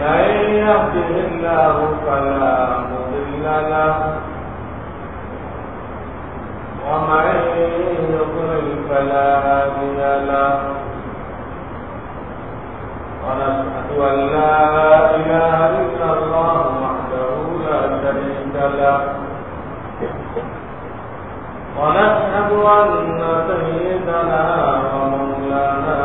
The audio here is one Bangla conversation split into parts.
من يهده الله فلا مضل له ومن يضلل فلا هادي له ونشهد ان لا اله الا الله وحده لا شريك له ونشهد ان سيدنا ومولانا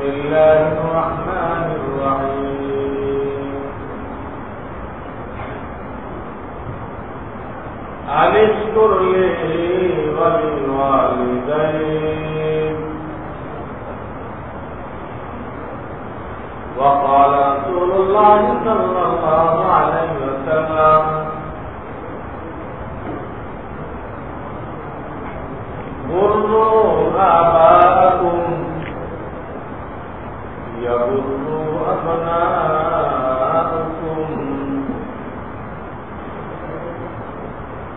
بسم الله الرحمن الرحيم. اشكر لي وللوالدين. وقال رسول الله صلى الله عليه وسلم بروا آباءكم يبروا أبناءكم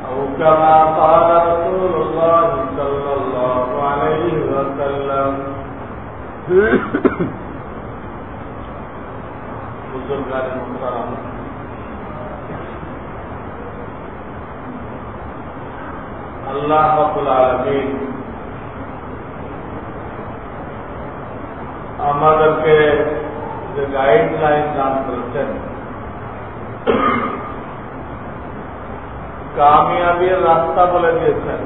أو كما قال رسول الله صلى الله عليه وسلم بزرگان محترم আল্লাহ রাব্বুল আলামিন আমাদেরকে যে গাইডলাইন দান করেছেন কামিয়াবির রাস্তা বলে দিয়েছেন।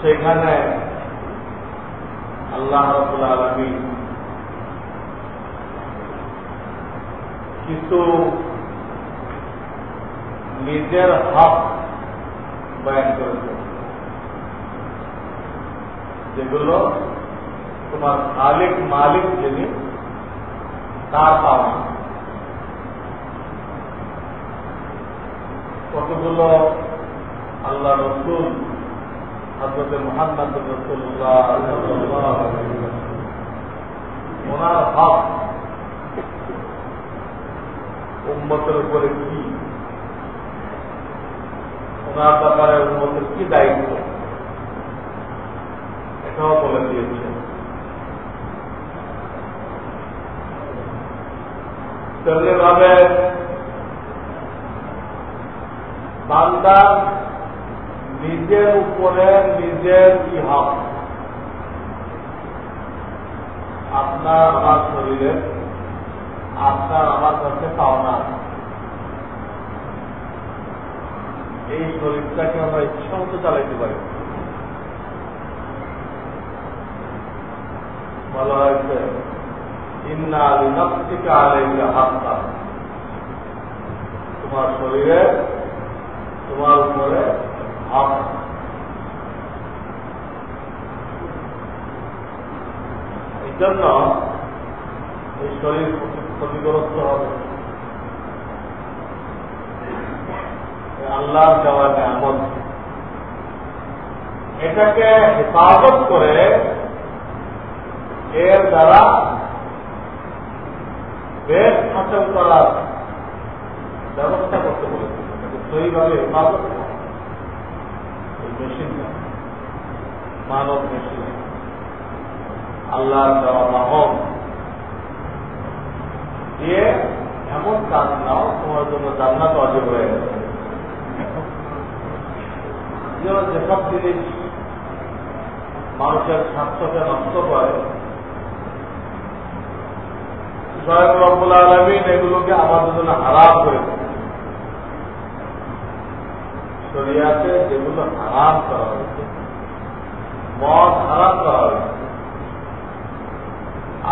সেখানে আল্লাহ রাবুল আলমী কিছু নিজের হক বয়ান করেছে যেগুলো তোমার মালিক মালিক যিনি, তার পাওয়া কতগুলো আল্লাহ রসুল হজরত মোহাম্মদ ওনার হক উন্মতের উপরে কি? ওনার ব্যাপারে উন্মতের কি দায়িত্ব? এটাও বলে দিয়েছে তেমনি ভাবে, বান্দা নিজের উপরে নিজের কি আপনার আমার শরীরে, আপনার আমার কাছে পাওনা। এই শরীরটাকে আমরা ইচ্ছা মতো চালাইতে পারি। তোমার শরীরে, তোমার উপরে হক এই জন্য এই শরীর ক্ষতিগ্রস্ত হবে। আল্লাহ দেওয়া নিয়ামত। এটাকে হেফাজত করে এর দ্বারা বেশ হাসিল করার ব্যবস্থা করতে বলেছে। এই মেশিনটা মানব মেশিন আল্লাহ দেওয়া মাহম দিয়ে এমন কাজ নাও, তোমার জন্য জান্নাত অজীব হয়ে গেছে। যেসব জিনিস মানুষের স্বাস্থ্যকে নষ্ট করে স্বয়ং রব্বুল আলমিন এগুলোকে আমাদের জন্য হারাম করে শরিয়াতে যেগুলো হারাম করা হয়েছে, মদ হারাম করা হয়েছে,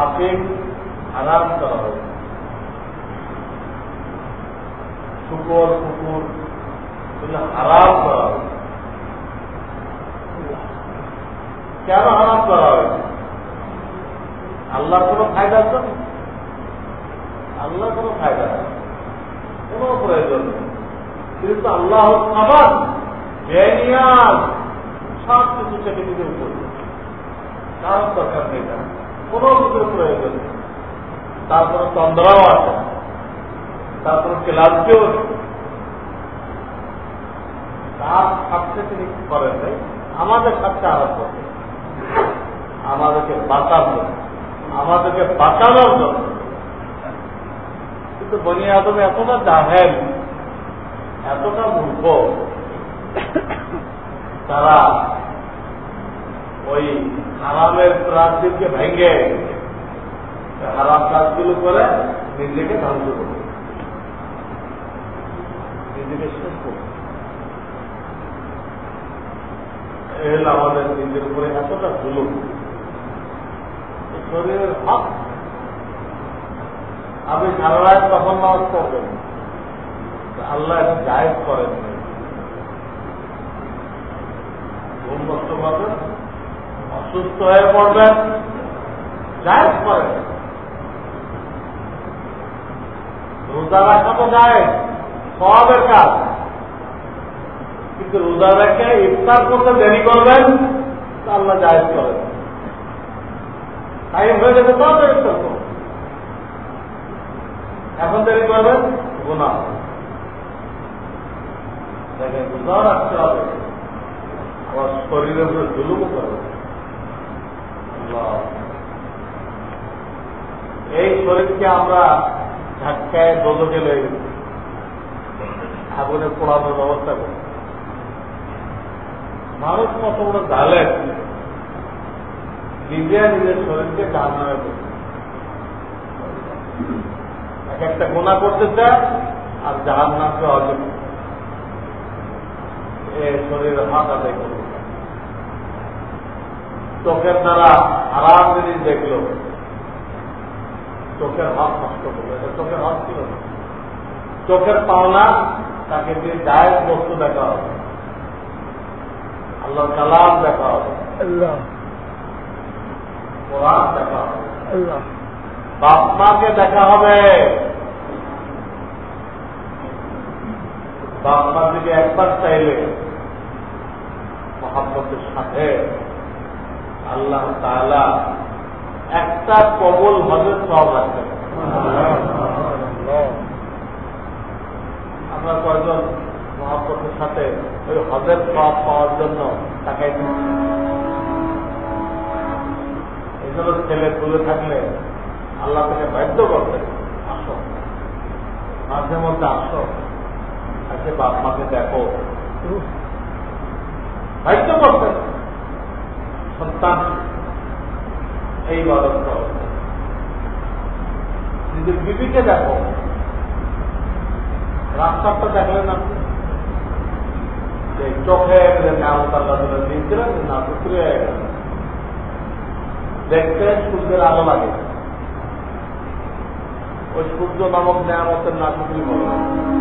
আফিম হারাম করা হয়েছে, শুকর, কুকুর এগুলো হারাম করা হয়েছে। কেন হারাম করা হয়েছে? আল্লাহর কোনো ফায়দা আছে? আল্লাহ কোনো ফায়দা নেই। কোনো প্রয়োজন নেই। কিন্তু আল্লাহ খাবার, বেনিয়াজ, সব কিছু থেকে দিতে উপরে কারণ দরকার নেই না কোনো কিছুর প্রয়োজন নেই। তারপরে চন্দ্রাও আছে। তারপরে ক্লাসকেও তার স্বার্থে তিনি করেন আমাদের স্বার্থে আরোপ করবে আমাদেরকে বাঁচানো আমাদেরকে বাঁচানোর জন্য। কিন্তু বনি আদমে এতটা জাহেল, এতটা মূর্খ, তারা ওই হারামের প্রান্তিকে ভেঙে হারাম কাজগুলো করে নিজেকে ধ্বংস করবে। নিজেকে শেষ করবে। আমাদের নিজের উপরে এতটা জুলুম। শরীরের হক আপনি সারা তখন নামাজ পড়বেন আল্লাহ জায়জ করেন অসুস্থ হয়ে পড়বেন? জায়জ করেন রোজা রাখা তো যায় সবের কাজ। কিন্তু রোজা রেখে ইফতার করতে দেরি করবেন আল্লাহ জায়জ করেন। টাইম হয়ে যাবে তবে এখন দেরি করবেন গুণা রোজাও রাখতে হবে। আমার শরীরের উপরে জুলুমও করবে এই শরীরকে আমরা ধাক্কায় দোজকে লেগে আগুনে পোড়ানোর ব্যবস্থা করি মানুষ কত বড় জালেন নিজে নিজের শরীরকে জান নামে এক একটা গোনা করতে চায় আর জাহান নামকে অর্জন এ শরীরের হাত আদায় করবে। চোখের দ্বারা আরাম জিনিস দেখল। চোখের হাত নষ্ট করবে চোখের হাত ছিল না। চোখের পাওনা তাকে দিয়ে জায়েজ বস্তু দেখা হবে। আল্লাহ কালাম দেখা হবে। কোরআন দেখা হবে। বাপ মাকে দেখা হবে। বাপ আপনার দিকে একবার চাইলে মহাব্বতের সাথে আল্লাহ তালা একটা কবল হবে সব আছে আমরা কয়েকজন মহাব্বতের সাথে ওই হজের সব পাওয়ার জন্য তাকে এই জন্য ছেলে তুলে থাকলে আল্লাহ তাকে বাধ্য করতে আসো। মাঝে মধ্যে আসো। আজকে বাপ মাকে দেখো। বাধ্য করতে। সন্তান। এই বাদক নিজের বিবিকে দেখো, রাস্তাটা দেখলেন আপনি চোখে নাম আল্লাহ দিয়েছিলেন না পুকুরে দেখতে সূর্যের আলো লাগে। ওই সূর্য নামক নেয়ামতের না শুধুই বলে?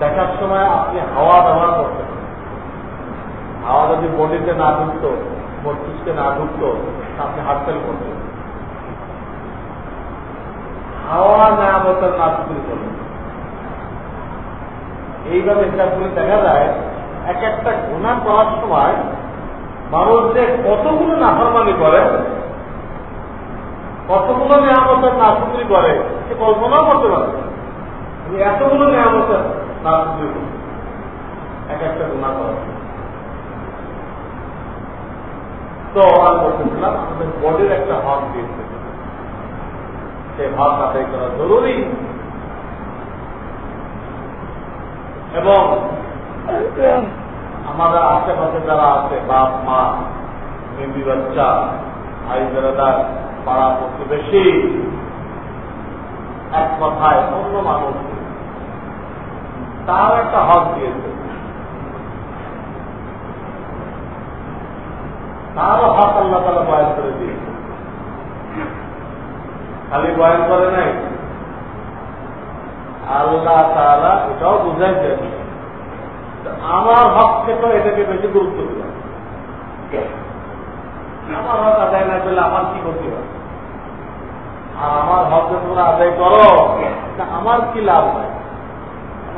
দেখার সময় আপনি হাওয়া ব্যবহার করতেন। হাওয়া যদি বডিতে না ঢুকতো, মস্তিষ্কে না ঢুকতো আপনি হাতফেল করতেন। হাওয়া নেয়ামতের না শুধুই করবেন এইভাবে হিসাব করে দেখা যায়, এক একটা গুণা করার সময় মানুষ যে কতগুলো নাফরমানি করে, কতগুলো নিয়ামতের নাশুকরি করে, সে কল্পনাও করতে পারে এতগুলো নিয়ামতের নাশুকরি এক একটা গুণা করে। তো আমি বলতেছিলাম আমাদের বডির একটা হক দিয়েছে। সে হক আদায় করা জরুরি। এবং আমাদের আশেপাশে যারা আছে, বাপ, মা বেবি বাচ্চা, ভাই বেড়াদার পাড়া প্রতিবেশী, এক কথায় অন্য মানুষ তার একটা হক দিয়েছে। তারও হক আল্লাহ তালা বয়ান করে দিয়েছে। খালি বয়ান করে নাই। আল্লাহ তারা এটাও বুঝাইছেন আমার হক থেকে এটাকে বেশি গুরুত্ব দিল আমার হক আদায় না করলে আমার কি ক্ষতি হয়? আর আমার হক যে তোমরা আদায় করো। আমার কি লাভ হয়?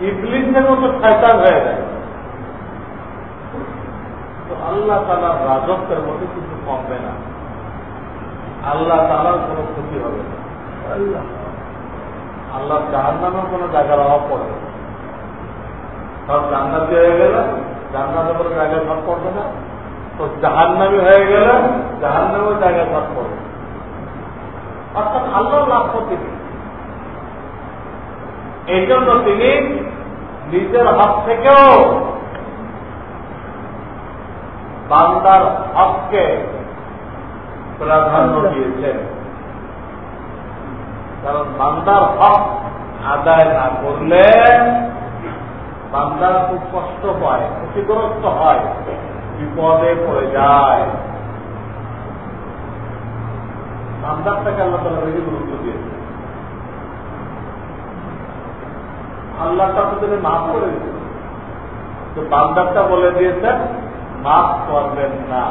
ইবলিসের মতো শয়তান হয়ে যায়। তো আল্লাহ তালার রাজত্বের মধ্যে কিছু কমবে না। আল্লাহ তালার কোনো ক্ষতি হবে না। আল্লাহ জাহান নামের কোনো জায়গার অভাব পড়ে সব জান্নাতি হয়ে গেলে, জান্নাতের কোনো জায়গায় সব পড়বে না। তো জাহান্নামি হয়ে গেল গেলে জাহান্নামের জায়গায় সব পড়বে অর্থাৎ আল্লাহ লাভ করতে এই জন্য তিনি নিজের হাত থেকেও বান্দার হককে প্রাধান্য দিয়েছেন। কারণ বান্দার হক আদায় না করলে বান্দার খুব কষ্ট পায় ক্ষতিগ্রস্ত হয়, বিপদে পড়ে যায়। বান্দারটাকে আল্লাহ তালা বেশি গুরুত্ব দিয়েছে আল্লাহটা তো তিনি মাফ করে দিয়েছে তো বান্দারটা বলে দিয়েছেন মাফ করবেন না।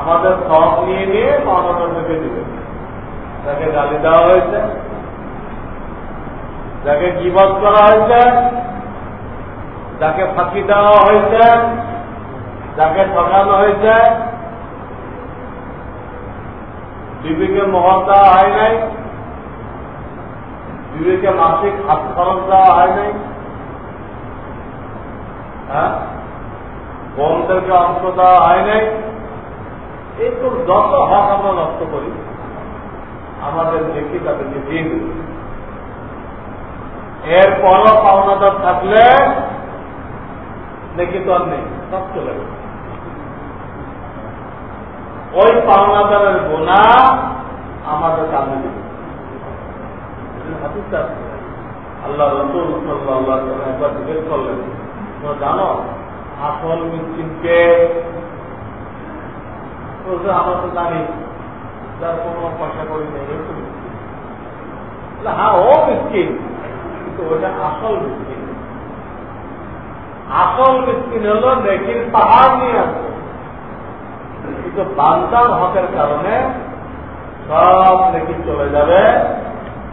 আমাদের সব নিয়ে নিয়ে মানবকে দিবেন। যাকে গালি দেওয়া হয়েছে, যাকে গিবত করা হয়েছে, যাকে ফাঁকি দেওয়া হয়েছে, যাকে ঠকানো হয়েছে বিবিকে মহল দেওয়া হয় নাই। বিবিকে মাসিক হাত খরচ দেওয়া হয় নাই। হ্যাঁ? বোনদেরকে অংশ দেওয়া হয় নাই। তো যত হক আমরা নষ্ট করি, আমাদের দেখি তাদেরকে দিয়ে দিল এরপরও পাওনাদার থাকলে দেখি তো আর নেই, সব চলে গেল। ওই পাওনাদারের গোনা আমাদের কামে দিবে আল্লাহ একবার জিজ্ঞেস করলেন জানো আসল মিসকিনকে আমরা তো জানি। যার কোনো পয়সা করি নেই হ্যাঁ ও মিসকিন। কিন্তু ওটা আসল মিসকিন। আসল মিসকিন হলো নেকির পাহাড় নিয়ে আসবে কিন্তু বান্দার হকের কারণে সব নেকি চলে যাবে।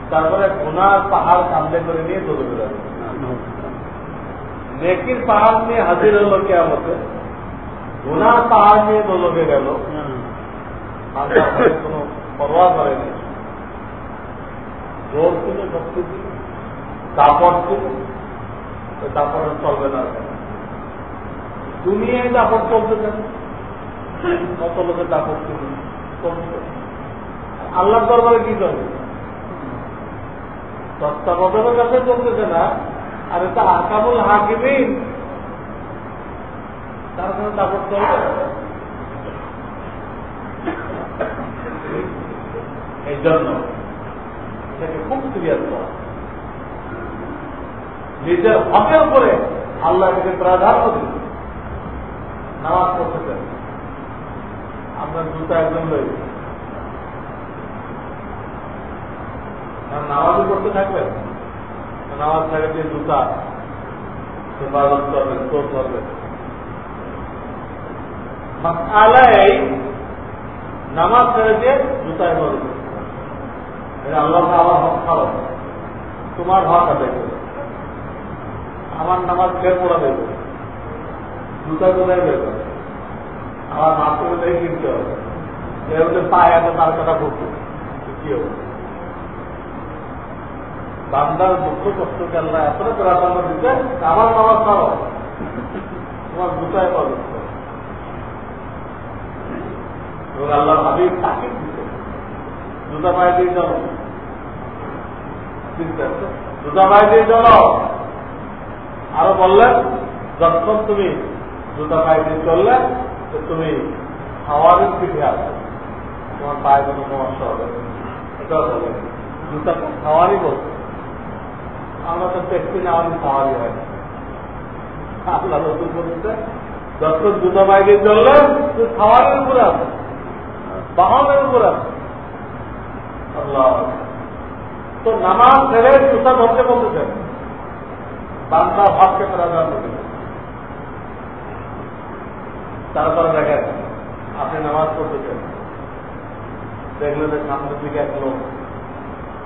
তারপরে গুনার পাহাড় সামনে করে নিয়ে চলে যাবে। নেকির পাহাড় নিয়ে হাজির হলো কে আমাকে গুনার পাহাড় নিয়ে দোলকে গেল। কোন পরোয়া করেনি। জোর ছিল শক্তি ছিল দাপট ছিল দাপট চলবে না দুনিয়ায় দাপট চলতে চান কত লোকের দাপট ছিল আল্লাহ দরবারে কি চলবে তত্ত্বাবধানের কাছে চলতেছে না, আর এটা আকামুল হাকিমিন। তার কাছে দাপট চলবে? এই জন্য এটাকে খুব সিরিয়াস করা নিজের হকের উপরে আল্লাহ এটাকে প্রাধান্য দিল নামাজ পড়তেছেন আপনার জুতা একজন রয়েছে। নামাজও করতে থাকবেন? নামাজ থাকে যে জুতা হেফাজত করবেন চোর করবেন? এই নামাজ ছেড়ে দিয়ে জুতায় বলবে আল্লাহ আমার হক খাও তোমার হক আদায় আমার নামাজ ফের পড়া দেবে। জুতা কোথায় করে আমার মাত্র কোথায় কিনতে হবে। এর মধ্যে পায়ে এত তার কথা করতে কি হবে? বান্দার দুঃখ কষ্টকে আল্লাহ এতটা প্রাধান্য দিতে আমার নামাজ খাও তোমার জুতায় পাবে। এবং আল্লাহ হাবিব তাকে দিতে জুতা পায়ে দিয়ে চলো। জুতা পায়ে দিয়ে চলো। আরও বললেন যখন তুমি জুতা পায়ে দিয়ে চললে তুমি খাওয়ারের পিঠে আসো তোমার পায়ে কোনো সমস্যা হবে? এটাও বলে জুতা খাওয়ারই বলছে। আমরা তো দেখছি না আমাদের খাওয়ারই হয় না। আল্লাহ নতুন বলতে যখন জুতা দিয়ে চললে তুই খাওয়ারের উপরে আসো বাহনের উপরে আসো আল্লাহ। তো নামাজ ছেড়ে জুতা ধরতে বলতেছেন বান্দা ভাবকে প্রাধান্য তারপরে দেখেন আপনি নামাজ পড়তেছেন। দেখলেন সামনের দিকে এক লোক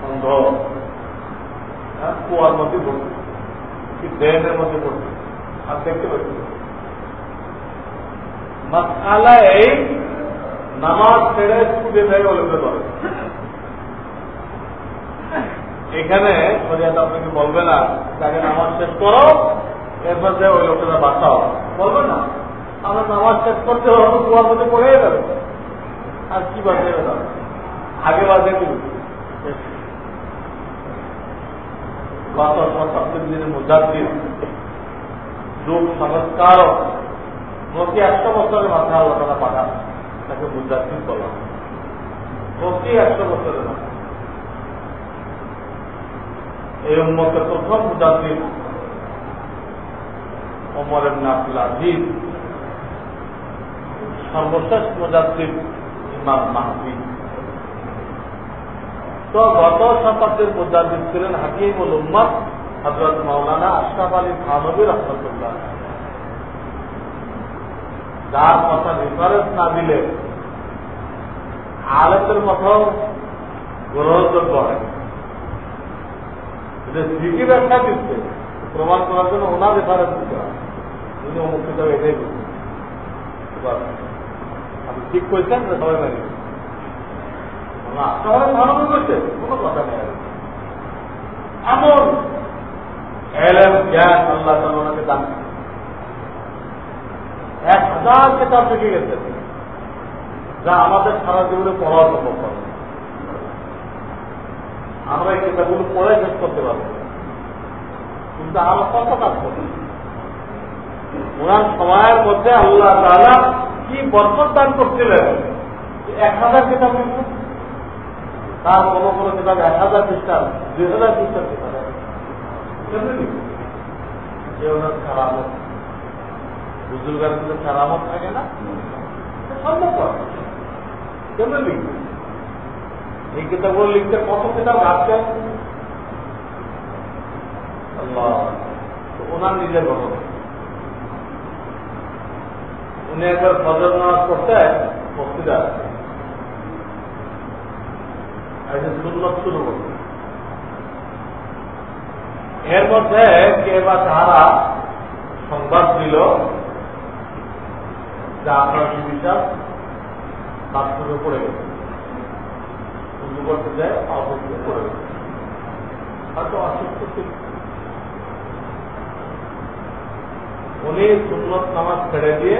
অন্ধ কুয়ার মধ্যে পড়ছে। কি ড্রেনের মধ্যে পড়ছে। আর দেখতে পাচ্ছি মাসালা এই নামাজ ছেড়ে স্কুলে থেকে অলঙ্ঘ করে। এখানে শরিয়াত আপনাকে বলবে না, তাকে নামাজ শেষ করো, এরপর যে ওই লোকটা বাঁচাও। বলবে না। আমরা নামাজ শেষ করতে হবে কুয়ার মধ্যে পড়ে যাবে। আর কি না আগে বাজে গত শতাব্দীর দিনে মুজাদ্দিন যুগ সংস্কার নকি একশো বছরের মাথায় আল্লাহ তারা পাঠান, তাকে মুজাদ্দিন বলা নকি একশো বছরের এই উম্মতের প্রথম মুজাদ্দিন অমরের আব্দুল আজিজ। সর্বশেষ মুজাদ্দিন ইমাম মাহদিন তো গত শতাব্দীর মুজাদ্দিন ছিলেন হাকিমুল উম্মত হজরত মৌলানা আশরাফ আলী থানবী রহমতুল্লাহ যার কথা রেফারেন্স না দিলে আলেতের কথাও গ্রহণযোগ্য হয়। যে ঠিকই ব্যাখ্যা দিচ্ছে প্রমাণ করার জন্য ওনার রেফারেন্স দিতে হয়। উনি অমুক এটাই আপনি ঠিক করছেন সবাই মেনে সবাই ভালো করছে, কোনো কথা নেই। এমন এলএম জ্ঞান, আল্লাহ ওনাকে দান এক হাজার কেতাব থেকে গেছে যা আমাদের সারা জীবনে পড়ার সম্ভব করে আমরা এই কিতাবগুলো পড়ে শেষ করতে পারব। কিন্তু আমরা কত কাজ করি? ওনার সময়ের মধ্যে আল্লাহ তালা কি বরকত দান করছিলেন? এক হাজার কিতাব তার কোনো কোনো কিতাব এক হাজার পৃষ্ঠা দুই হাজার পৃষ্ঠা কিতাব। যে ওনার বুজুর্গার কিন্তু খারাপত থাকে না? সম্ভব কেন লিখবে এই কিতাবগুলো লিখতে কত রাখছেন ওনার নিজের ঘটনা উনি একবার ফজর নামাজ করতে বক্তৃতা শুরু এর মধ্যে কে বা তারা সংবাদ দিল যে আপনার চিকিৎসা বাথরুমে পড়ে গেছে। উজু করতে যায় অসুস্থ পড়ে গেছে। অসুস্থ উনি সুন্নত নামাজ ছেড়ে দিয়ে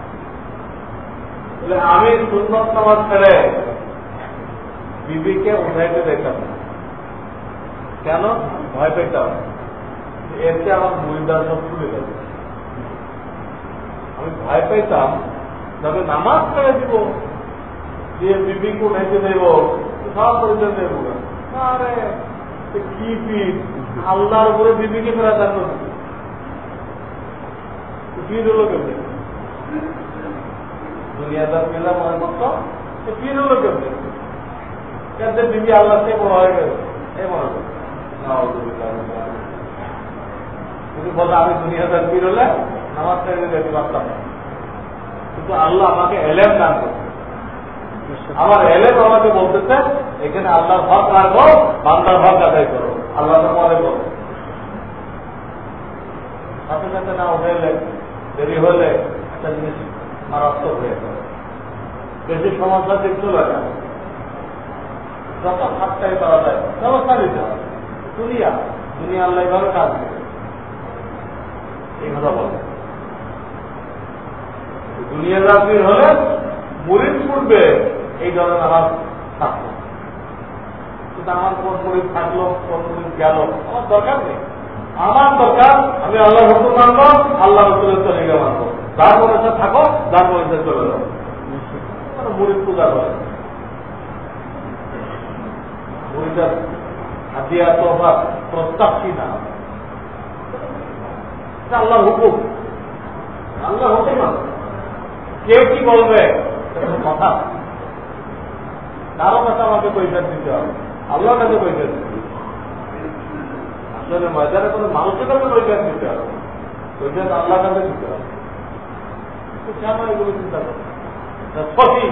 আমি সুন্দর নামাজ ছেড়ে বিবিকে উঠাইতে দেখতাম কেন? ভয় পেতাম। এতে আমার মুড়িদার সব খুলে গেছে আমি ভয় পেতাম তবে নামাজ ছেড়ে দিব, দিয়ে বিবিকে উঠাইতে দেব, সব পরিচয় দেব। আরে কি পিঠ আল্লাহর উপরে বিবিকে ফেরা তার পীর হলো কেমনি? দুনিয়াদার পেলা মনে করতো পীর হলো কেমনি কেন বিবি আল্লাহ থেকে বড় হয়ে গেল এই মনে যদি বলে আমি দুনিয়াদার পীর হলে নামাজ ছেড়ে যেতে পারতাম কিন্তু আল্লাহ আমাকে এলেম দান করছে। আমার এলেম আমাকে বলতেছে, এখানে আল্লাহর হক রাখো বান্দার হক আদায় করো। আল্লাহ তো করো সাথে সাথে না হলে দেরি হলে একটা জিনিস মারাত্মক হয়ে যাবে বেশি সমস্যা চলে যায় যত সাতটাই করা যায়, ব্যবস্থা নিতে হবে। দুনিয়া দুনিয়া আল্লাহ এভাবে কাজ করে। এই কথা বলে। দুনিয়া রাত্রির হলে মুরিদ পূর্বে এই ধরনের আমার থাকল। কিন্তু আমার কোন মুরিদ থাকল, কোন মুরিদ গেল, আমার দরকার নেই। আমার দরকার, আমি আল্লাহ হুকুম মানবো আল্লাহ রসুলের তরিকা মানবো। যার বলেছে থাকো, যার বলেছে চলে যাও। মুরিদ পূজা করে মুরিদের হাতিয়া তোফা প্রস্তাব কি না আল্লাহ হুকুম। আল্লাহ হুকুম মানবে কে কি বলবে? কথা। কারও কাছে আমাকে পয়সা দিতে হবে। আল্লাহর কাছে পয়সা দিতে আসলে ময়দানে কোনো মানুষের কাছে পয়সা দিতে হবে। পয়সা আল্লাহর কাছে দিতে হবে। কেন এগুলো চিন্তা করবে সঠিক।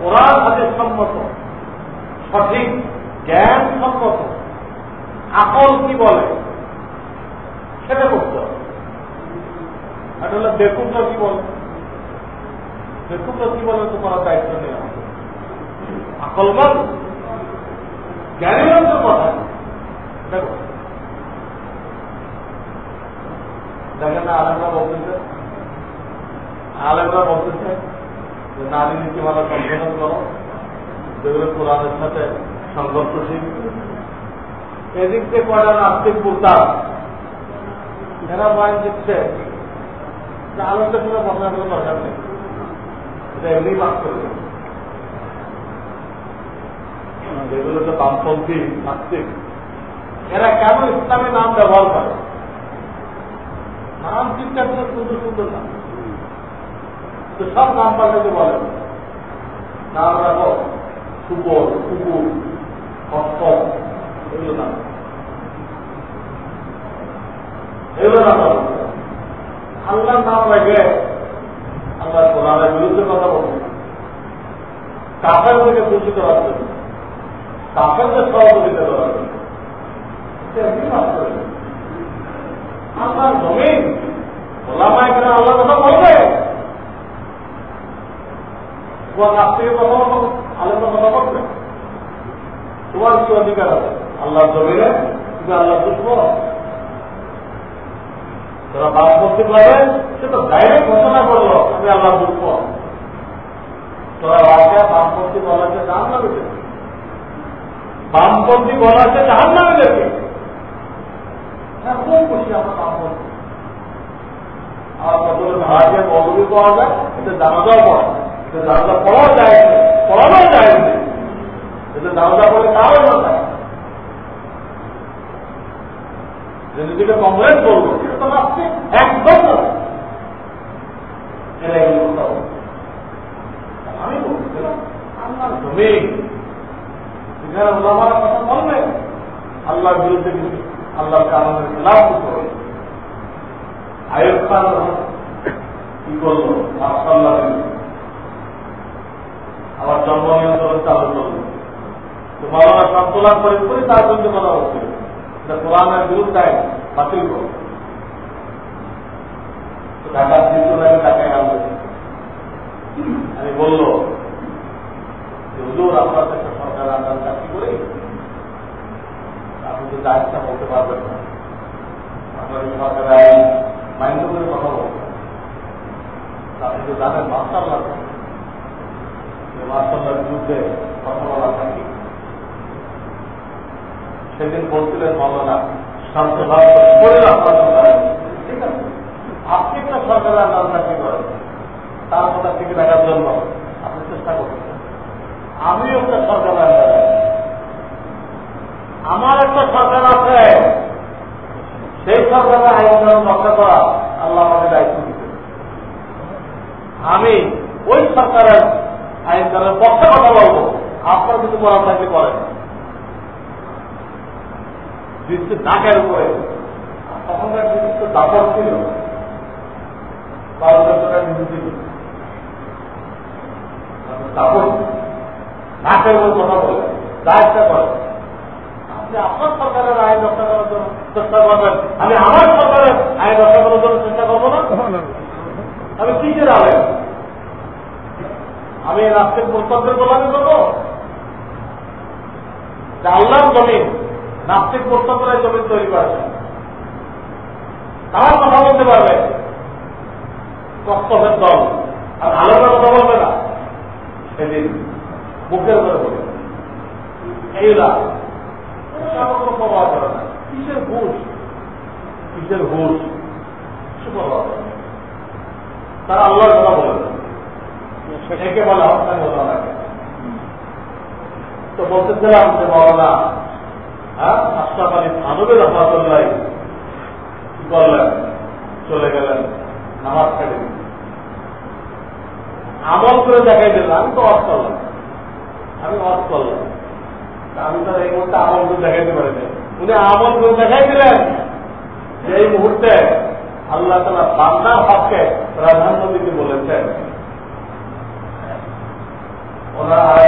কোরআন হাতের সম্মত। সঠিক জ্ঞান সম্মত। আকল কি বলে? সেটা করতে হবে। এটা হলো বেকুমরা কি বলে? বেকুমরা কি বলে তো করার দায়িত্ব নেই আমাদের। আকলবান জ্ঞানীবান তো কথা। দেখো। দেখেন আলেমরা বলতেছে? আলেমরা বলতেছে নারী নীতিমালা সংশোধন করো যেগুলো কোরআনের সাথে সংঘর্ষশীল এদিক থেকে কয়টা দিচ্ছে আলোচনা কোনো দরকার নেই এটা এমনি পাস করে যেগুলো তো বামপন্থী নাস্তিক এরা কেন নাম ব্যবহার করে? নাম চিন্তা করে সুন্দর সুন্দর নাম তো সব নাম পাল্টাতে বলে। নাম রাখো সুপর কুকুর এগুলো নাম। এগুলো নাম আল্লাহর নাম রেখে আল্লাহ কোরআনের বিরুদ্ধে কথা বলছে কাফের থেকে দূষিত রাখছে কাফেরদের সহযোগিতা করা আল্লাহ জমিন। ওলামা এখানে আল্লাহ কথা বলবে। তোমার কাছ থেকে কথা বলব আল্লাহ কথা বলবে তোমার কি অধিকার আছে? আল্লাহ জমিনে তুমি আল্লাহ দুষ্প তোরা বাদ করতে পারবে, সে তো ডাইরেক্ট ঘোষণা করল, আমি আল্লাহ দুঃখ তোরা রাজা, বামপন্থী বলাকে জান না দেবে। বামপন্থী বলাকে জান না দেবে। হ্যাঁ খুব খুশি আমরা বামপন্থী। আর কতগুলো ভাড়াকে বদলি পাওয়া যায় এতে জানাজাও এতে জানাজা পড়াও যায় পড়ানোও যায় এতে জানাজা পড়ে তারও যে নিজেকে কংগ্রেস করব সেটা তো নাস্তিক একদম আমি বলছিলাম জমি। এখানে ওলামারা কথা বলবে। আল্লাহর বিরুদ্ধে কিছু, আল্লাহর কারণের খেলাফ করতে আয়ুব খান কি করল মাসাল্লাহ নিয়ন্ত্রণ চালু করল তো মালানা সন্তোলন করে করে তার জন্য কথা হচ্ছিল কোরআনের বিরুদ্ধে বাতিল করো ঢাকার তৃতীয় সরকার করি আপনি তো সরকার আইন জানেন মাস্টাল্লাহ মাস্টাল্লার বিরুদ্ধে কথা বলা থাকি। সেদিন বলছিলেন মৌলানা শান্তভাব করে ঠিক আছে। আপনি একটা সরকারের আন্দাজ চাকরি করেন। তার কথা থেকে দেখার জন্য আপনি চেষ্টা করতেছেন আমি একটা সরকার আমার একটা সরকার আছে। সেই সরকারের আইন রক্ষা করা আল্লাহ আমাকে দায়িত্ব দিতে আমি ওই সরকারের আইন কানুনের পক্ষে কথা বলব। আপনার কিছু করার থাকলে করেন। বিশ্বের নাকের উপরে। তখনকার জিনিস তো দাপট ছিল। বারো টাকার জিনিস ছিল। দাপট। নাকের উপর কথা বলে। দায়িত্ব করে আপনি আপনার সরকারের আইন রক্ষা করার জন্য চেষ্টা করবেন। আমি আমার সরকারের আইন রক্ষা করার জন্য চেষ্টা করব না। আমি কি করে আমি রাষ্ট্রের প্রস্তাবের গোলামি করব? আল্লাহর জমিন, নাস্তিক প্রস্তাবের জমিন তৈরি করেছে। তারা কথা বলতে পারবে? কষ্টভেদ দল। আর আলোচনা কথা বলবে না। সেদিন মুখের উপরে বলবে কোনো প্রভাব করে না। কিসের ঘুষ? কিসের ঘুষ? কিছু তারা আল্লাহর কথা বলে না। একে বলে হত্যা লাগে তো বলতেছিলাম যে, মৌলানা হ্যাঁ আশরাফ আলী থানবের রহমাতুল্লাহ কি করলেন? চলে গেলেন, নামাজ ছেড়ে আমল করে দেখাই দিলেন, আমি তো করলাম। আমি করলাম। আমি তো এই মুহূর্তে আমল করে দেখাইতে পারিনি উনি আমল করে দেখাই দিলেন যে এই মুহূর্তে আল্লাহ তালা বান্দার হককে প্রাধান্য দিতে বলেছেন। ওনার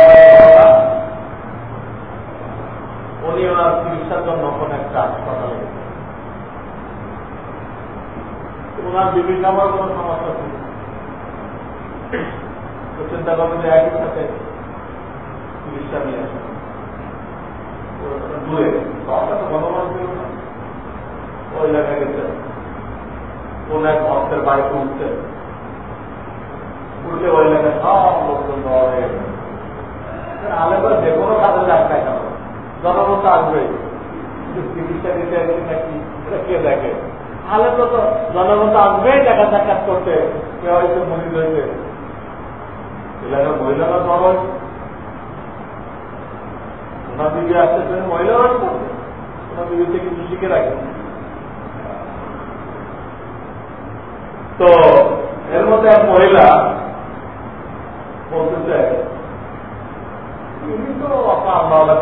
উনি ওনার চিকিৎসার জন্য কোন একটা হাসপাতালে ওনার বিভিন্ন আমার কোন সমস্যা ছিল তো চিন্তা করবেন যে একই সাথে চিকিৎসা নিয়ে আসে দূরে তো গণমানুষ ছিল না ওই এলাকায় গেছে কোন এক ভক্তের বাড়িতে উঠছে উঠে ওই এলাকায় সব লোকজন দেওয়া হয়ে গেছে আলে করে যে কোনো কাজে জনগণ তো আসবে চিকিৎসা দিতে নাকি কে দেখে? তো জনগণ তো আসবেই দেখা সাক্ষাৎ করতে। কেউ হয়তো মরিদ হয়েছে। এলাকার মহিলারা জ্বর হয়েছে ওনার দিকে থেকে কিছু শিখে রাখে। তো এর মধ্যে এক মহিলা বলতেছে তো আপনার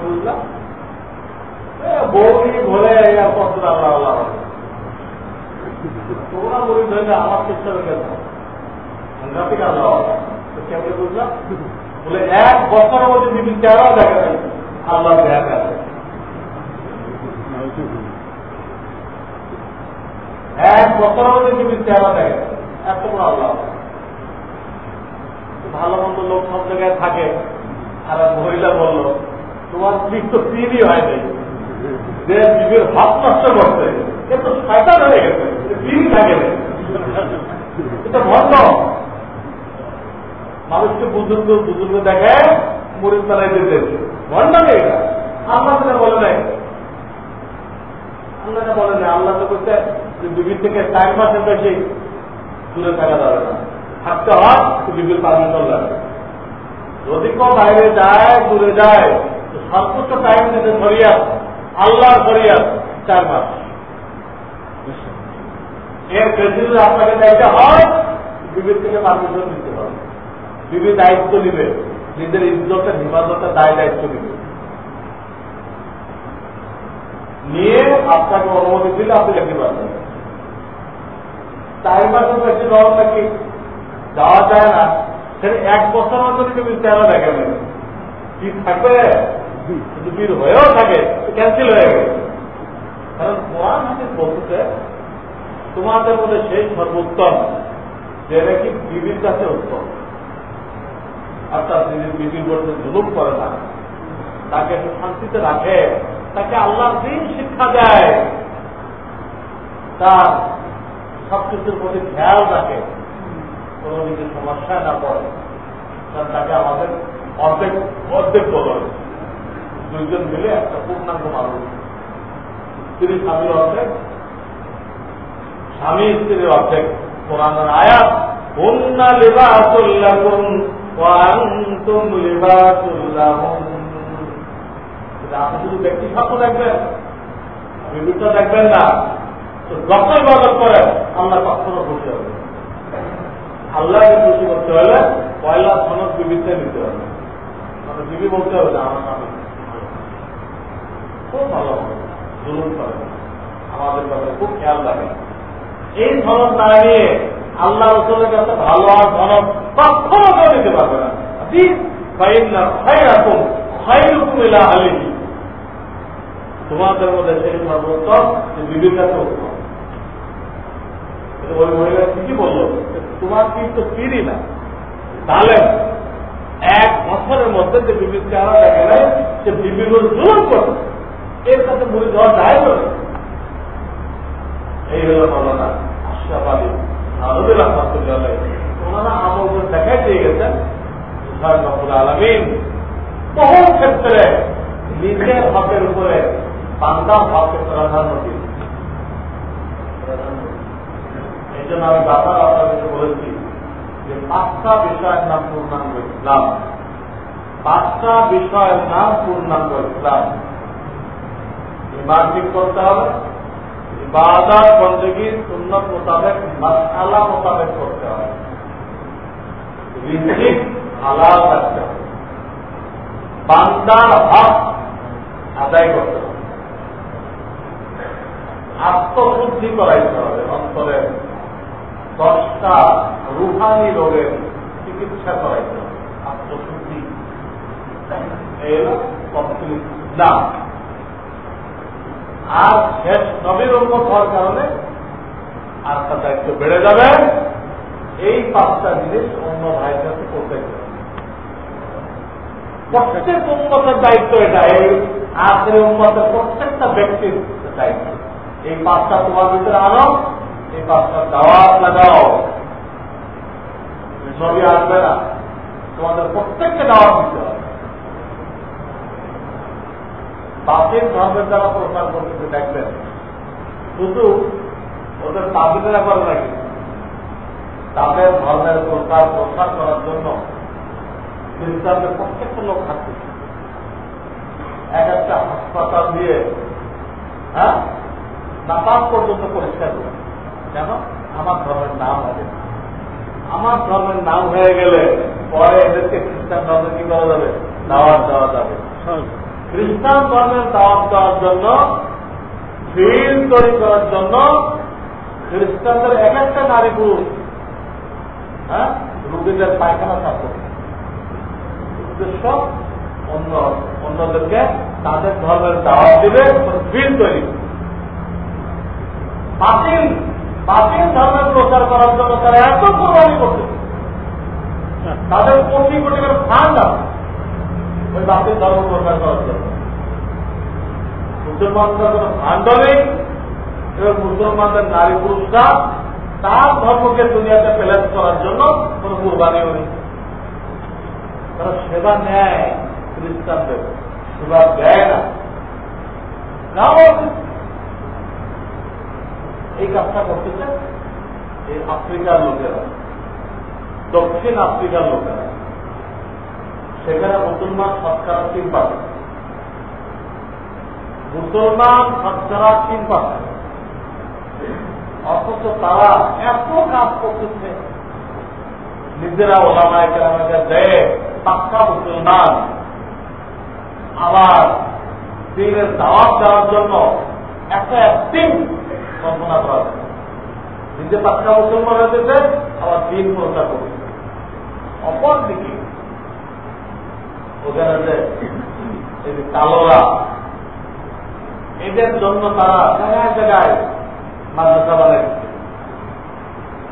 বুঝলাম পত্র আল্লাহ আল্লাহ তোমরা বলি আমার চেষ্টা গেল সাংঘাতিক আল্লাহ বুঝলাম বলে, এক বছরের মধ্যে বিভিন্ন চেহারাও দেখা যায় আল্লাহ দেখা এক বছরের মধ্যে বিভিন্ন চেহারা দেখা যায় এত বড় আল্লাহ ভালো মন্দ লোক সব জায়গায় থাকে। আর মহিলা বলল, তোমার স্ত্রী তো তিনই হয় নাই। যে বিবের ভাব নষ্ট করছে এ তো শয়তান হয়ে গেছে তিনই থাকে এটা ভণ্ড মানুষকে বুজুর্গ বুজুর্গ দেখে মরিদ তালাই দিতে ভণ্ড নেই এটা। আল্লাহ সেটা বলে নাই। আল্লাহ বলে নাই। আল্লাহ তো বলছে যে বিবির থেকে চার মাসের বেশি দূরে থাকা যাবে না। থাকতে হয় বিবির পারমিশন লাগবে। যদি কেউ বাইরে যায়, দূরে যায় সর্বোচ্চ টাইম দিতে শরিয়াত আল্লাহর শরিয়াত চার মাস। এর বেশি যদি আপনাকে চাইতে হয়, বিবির থেকে পারমিশন দিতে হবে। বিবি দায়িত্ব নিবে, নিজের ইজ্জতের হিফাজতের দায় দায়িত্ব নিবে। নিয়ে আপনাকে অনুমতি দিলে আপনি যেতে পারবেন চার মাসের বেশি নাকি যাওয়া যায় না। সেটা এক বছর মতো তুমি চেহারা দেখে নেবে কি থাকবে? কিন্তু বীর হয়েও থাকে ক্যান্সেল হয়ে গেছে কারণ কোরআন হাতে বলতে তোমাদের মধ্যে সেই সর্বোত্তম, যে নাকি বিবির কাছে উত্তম। অর্থাৎ যিনি বিবির বলতে জুলুম করে না, তাকে শান্তিতে রাখে, তাকে আল্লাহ দিন শিক্ষা দেয়। তার সবকিছুর প্রতি খেয়াল রাখে। কোনো দিকে সমস্যায় না পড়ে। কারণ তাকে আমাদের অর্ধেক অর্ধেক বলা দুইজন মিলে একটা পূর্ণাঙ্গ মানুষ। স্ত্রী, স্বামীর অর্ধেক, স্বামী স্ত্রীর অর্ধেক। কোরআনের আয়াত হুন্না লিবাসুল্লাকুম ওয়া আনতুম লিবাসুল্লাহুম আপনি শুধু ব্যক্তি স্বার্থ দেখবেন বিভিন্ন দেখবেন না, তো যত ইবাদত করেন আল্লাহ কখনো খুশি হবে। আল্লাহকে খুশি করতে হলে পয়লা সনদ নিতে হবে। মানে বিবি বলতে হবে আমার খুব ভালো জুলুম করে আমাদের খুব খেয়াল রাখে। এই ধরন না নিয়ে আল্লাহ রসুলের কাছে ভালো আর ধরন কখনো কেউ দিতে পারবে না। তোমাদের মধ্যে সেই সর্বোত্তম বিবির ওই মহিলা, ঠিকই বলল, তোমার কিন্তু ফিরি না? তাহলে এক বছরের মধ্যে যে বিবির চেহারা দেখে সে বিবির জোর করবে। এর কাছে মুড়ি দেওয়া যায় বলে। এই হলো ঘটনা আশরাফ ক্ষেত্রে নিজের হকের উপরে বান্দা হকের প্রাধান্য এই জন্য আমি বাবার আপনাদেরকে বলেছি যে পাঁচটা বিষয়ের নাম পূর্ণাঙ্গ ইসলাম। পাঁচটা বিষয়ের নাম পূর্ণাঙ্গ ইসলাম। ইমান ঠিক করতে হবে। ইবাদত, বন্দগি, সুন্নত মোতাবেক মাসালা মোতাবেক করতে হবে। হালাল রাখতে হবে। বান্দার হক আদায় করতে হবে। আত্মশুদ্ধি করাইতে হবে অন্তরে। দশটা রুহানি রোগের চিকিৎসা করাইতে আত্মশুদ্ধি না? আর শেষ নবীর উন্মত হওয়ার কারণে আর তার দায়িত্ব বেড়ে যাবে। এই পাঁচটা জিনিস অন্য ভাইয়ের কাছে করতে প্রত্যেক উন্মতের দায়িত্ব এটা এই আখের উন্মতের প্রত্যেকটা ব্যক্তির দায়িত্ব। এই পাঁচটা তোমার ভিতরে আনো। এই পাঁচটা দাওয়াত লাগাও। সবই আসবে না। তোমাদের প্রত্যেককে দাওয়াত দিতে হবে। বাতিল ধর্মের দ্বারা প্রচার করতে দেখবেন। শুধু ওদের তাবিলেরা করে নাকি? তাদের ধর্মের প্রচার, প্রসার করার জন্য খ্রিস্টানদের প্রত্যেকটা লোক থাকছে এক একটা হাসপাতাল দিয়ে হ্যাঁ? নাপাক পর্যন্ত পরিষ্কার করে। কেন? আমার ধর্মের নাম হবে আমার ধর্মের নাম হয়ে গেলে পরে এদেরকে খ্রিস্টান ধর্মে কি করা যাবে? দাওয়াত দেওয়া যাবে। খ্রিস্টান ধর্মের দাওয়াত দেওয়ার জন্য ফিল্ড তৈরি করার জন্য খ্রিস্টানদের এক একটা নারী পুরুষ হ্যাঁ রুগীদের পায়খানা থাকবে উদ্দেশ্য অন্য অন্যদেরকে তাদের ধর্মের দাওয়াত দিবে ফিল্ড তৈরি। বাতিল বাতিল ধর্মের প্রচার করার জন্য তারা এত কোরবানি করছে। তাদের কোটি কোটি করে ফান্ড আছে। ওই বাতিল ধর্ম প্রচার করার জন্য। মুসলমানদের কোন ফান্ড নেই। এবং মুসলমানদের নারী পুরুষরা তার ধর্মকে দুনিয়াতে প্যালেস করার জন্য কোন কুরবানিও নেই। তারা সেবা নেয়, খ্রিস্টানদের। সেবা দেয় না। এই কাজটা করতেছে এই আফ্রিকার লোকেরা, দক্ষিণ আফ্রিকার লোকেরা। সেখানে মুসলমান শতকরা তিন পাবে। মুসলমান শতকরা তিন পাবে। অথচ তারা এত কাজ করতেছে। নিজেরা ওলামায় কেরামাকে দেয় পাক্কা মুসলমান, আবার দিনের দাওয়াত দেওয়ার জন্য একটা অ্যাক্টিভ কল্পনা করা যায়। নিজে পাক্কা মুসলমান হতেছে আবার দিন প্রচার করবে। অপর দিকে ওখানে যে এই কালোরা, এদের জন্য তারা জায়গায় জায়গায় মাদ্রাসা বানায়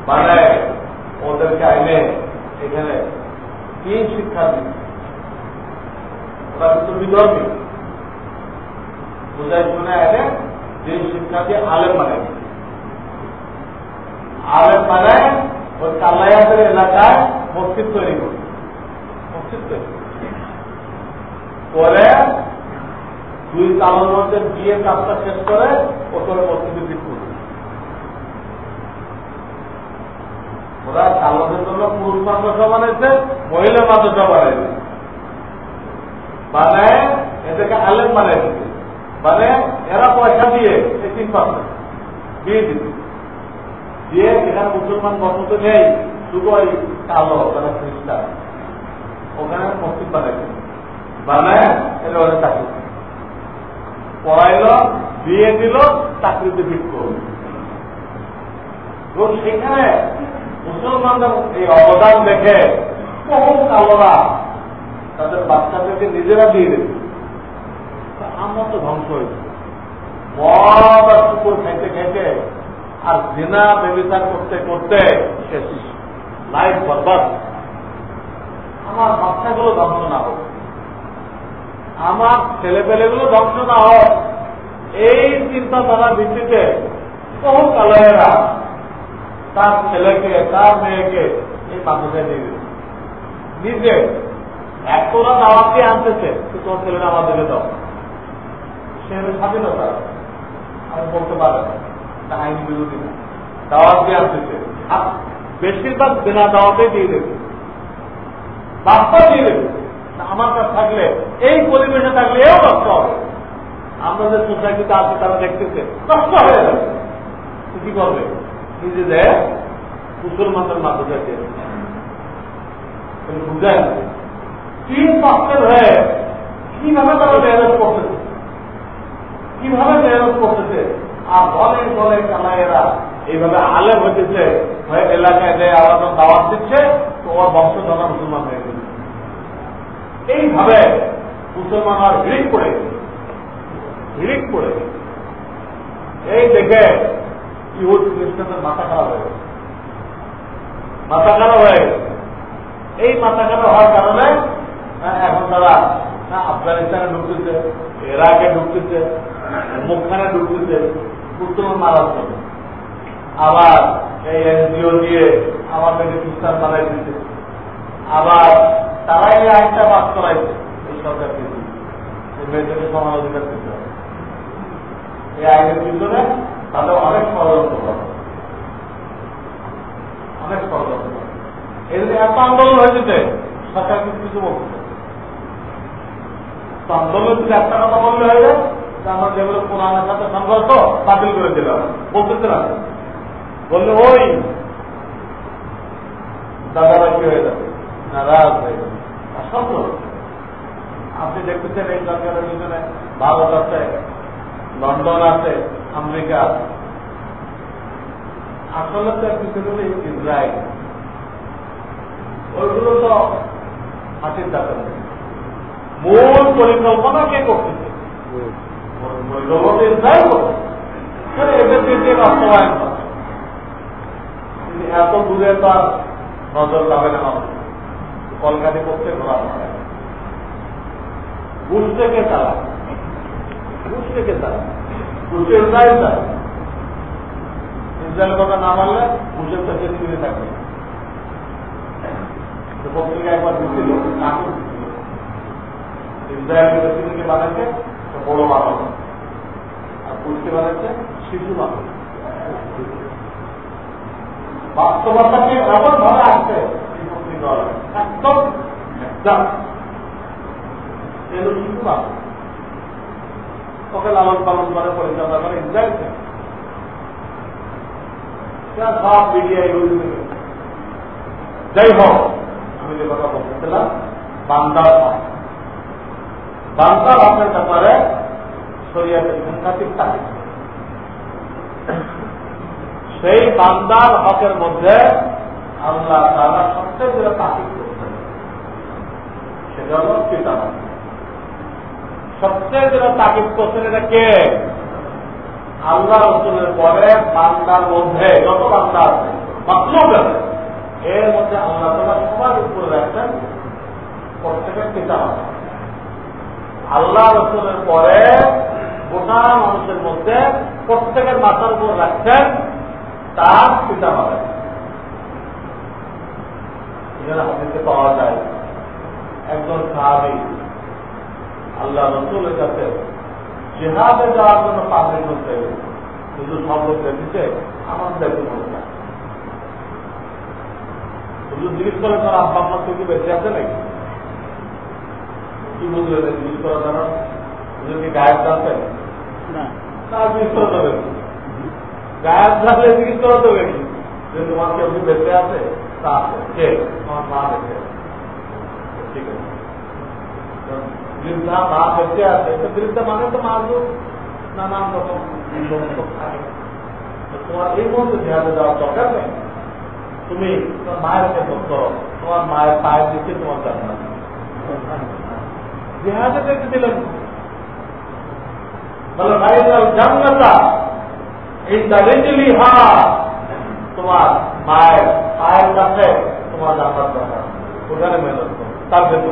বানায়, ওদেরকে আইনে এখানে তিন শিক্ষা দিচ্ছে। ওরা কিন্তু বিধর্মী। বুঝাই শুনে আইনে দিন শিক্ষা দিয়ে আলেম বানায় আলেম বানায় ওই এলাকায় মসজিদ তৈরি করবে মসজিদ তৈরি দুই মধ্যে কাজটা শেষ করে মসজিদে করবে ওরা কালোদের জন্য পুরুষ মাদ্রাসা বানাইছে, মহিলা মাদ্রাসা বানাইছে। মানে এদেরকে আলেম বানাইছে। মানে এরা পয়সা দিয়ে তিন পার্সেন্ট দিয়ে দিচ্ছে দিয়ে এখানে মুসলমান বসত নেই, শুধু ওই কালো তারা খ্রিস্টান। ওখানে মসজিদ বানাইছে বানায় এরা ওরা চাকরি পড়াইল বিয়ে দিল, চাকরিতে ফিট করল এবং সেখানে মুসলমানদের এই অবদান দেখে, বহু কালোরা তাদের বাচ্চাদেরকে নিজেরা দিয়ে দেবে। আমরা তো ধ্বংস হয়েছে। মদ আর কুকুর খাইতে খাইতে আর জেনা ব্যবচার করতে করতে শেষ লাইফ বরবাদ। আমার বাচ্চাগুলো ধ্বংস না হোক। আমার ছেলে পেলেগুলো ধ্বংস না হোক। এই চিন্তাধারার ভিত্তিতে বহু কালয়েরা তার ছেলেকে, তার মেয়েকে এই মাদ্রাসায় দিয়ে নিজে এক তোরা দাওয়াতকে আনতেছে তোমার ছেলেরা আমাদেরকে দাও। সে স্বাধীনতা। আমি বলতে পারে আইন বিরোধী না। দাওয়াত দিয়ে আনতেছে বেশিরভাগ বিনা দাওয়াতে দিয়ে দেবে। বার্তা দিয়ে দেবে। আমার কাছে থাকলে এই পরিবেশে থাকলে এও নষ্ট হবে। আমরা যে সোসাইটিতে আছি, তারা দেখতেছে, নষ্ট হয়ে যাবে। কি করবে? নিজেদের মুসলমানদের মাধ্যমে দিয়ে বুঝেন, তিন পক্ষের হয়ে কীভাবে তারা মেহনত করতেছে? কীভাবে মেহনত করতেছে? আর দলে দলে কালাইয়েরা এইভাবে আলেম হইতেছে হয়ে এলাকায় যে আলাদা দাওয়াত দিচ্ছে, তো ওর বংশধরা মুসলমান হয়ে গেছে। এইভাবে মুসলমান আর ভিড় করে ভিড় করে এই দেখে ইহুদ খ্রিস্টানদের মাথা খারাপ হয়ে মাথা খারাপ হয়ে এই মাথা খারাপ হওয়ার কারণে এখন তারা আফগানিস্তানে ঢুকতেছে ইরাকে ঢুকতেছে মুখখানে ঢুকতেছে মুসলমান মারার জন্য আবার এই এনজিও দিয়ে আমাদেরকে খ্রিস্টান বানাই দিচ্ছে আবার তারাই এই আইনটা পাস করাইছে, এই সরকারকে সমান অধিকার দিতে হবে এই আইনের পিছনে তাদের অনেক ষড়যন্ত্র করে অনেক ষড়যন্ত্র করে এত আন্দোলন হয়েছে সরকার কিছু বলছে আন্দোলন যদি একটা কথা বললে হয়ে যায় আমার যেগুলো কোরআনের সাথে সংঘর্ষ, বাতিল করে দিলাম বলতেছে না। বললে, ওই দাদারা কি হয়ে যাবে? নারাজ হয়ে যাবে। আপনি দেখতেছেন এই সরকারের পিছনে ভারত আছে, লন্ডন আছে, আমেরিকা আছে। আসলে তো পিছনে ইসরায়েল। ওইগুলো তো হাসির দাদা মূল পরিকল্পনা কে করতেছে? পরিকল্পনা ইসরায়েল করছে এদেরকে দিয়ে বাস্তবায়ন করে এত দূরে তার নজর যাবে না কলকাতি করতে ঘোরা ঘুষ থেকে তারা। ঘুষ থেকে তারা। ঘুষে ইসরায়েল তারা। ইসরায়েল কথা না মানলে ঘুষের কাছে ফিরে থাকবে। একবার দিচ্ছিল ইসরায়েল বানাচ্ছে বড় মানুষ। আর পুলিশকে বানাচ্ছে শিশু মানুষ। বাস্তবতাকে এমন ভাবে আসছে একদম শিশু ওকে লালন পালন করে পরিচালনা করে সব মিডিয়া এগুলো যাই হোক, আমি যে কথা বলতেছিলাম, বান্দার বান্দার হকের ব্যাপারে সেই বান্দার হকের মধ্যে আল্লাহ তারা সবচেয়ে যেটা তাকিদ করছেন সেটা হল পিতা সবচেয়ে যেটা তাকিদ করছেন এটা কে? আল্লাহ রসুলের পরে বান্দার মধ্যে যত বান্দা আছে মাতলুক এর মধ্যে আল্লাহ তালা সবার উপরে রাখছেন প্রত্যেকের পিতা আল্লাহ রসুলের পরে গোটা মানুষের মধ্যে প্রত্যেকের মাথার উপর রাখছেন তার পিতা এখানে হাতিতে পাওয়া যায়, একজন সাহাবি আল্লাহ রসুলের কাছে জেহাদে যাওয়ার জন্য পাবলিক করতে কিন্তু সব লোক দিচ্ছে আমার বলতে হুজুর জিজ্ঞেস করে তোমার আব্বা আপনার চোখে বেঁচে আছে নাকি? কি বুঝলেন জিজ্ঞেস করা হুজুর কি গায়েব জানতেন না। জিজ্ঞেস করা যাবে যে তোমার আছে তা আছে তোমার মা বেঁচে আছে। ঠিক মা বেঁচে আছে তো বৃদ্ধা মানে তো তো তোমার এই মুহূর্তে জেহাদে যাওয়ার দরকার নেই। তুমি তোমার মায়ের খেদমত করো। তোমার মায়ের পায়ের দিকে তোমার জানা জেহাদে দেখতে দিলেন। তোমার মায়ের পায়ের কাছে তোমার জান্নাত দরকার। ওখানে মেহনত করো তার জন্য।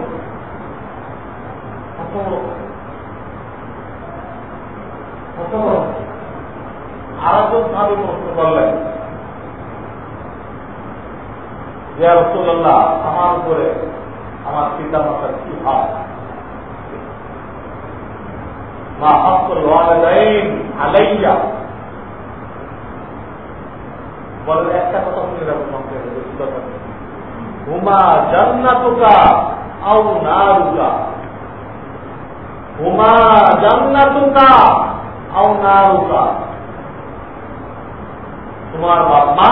আমার উপরে আমার পিতা মাতার কি ভাব আলাইয়া। বলেন একটা হুমা জান্নাতুকা আও তোমার বাপ মা